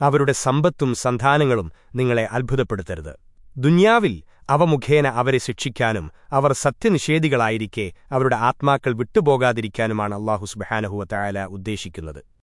അവരുടെ സമ്പത്തും സന്താനങ്ങളും നിങ്ങളെ അത്ഭുതപ്പെടുത്തരുത്. ദുന്യാവിൽ അവ മുഖേന അവരെ ശിക്ഷിക്കാനും അവർ സത്യനിഷേധികളായിരിക്കെ അവരുടെ ആത്മാക്കൾ വിട്ടുപോകാതിരിക്കാനുമാണ് അള്ളാഹു സുബഹാനഹുവ തായാല ഉദ്ദേശിക്കുന്നത്.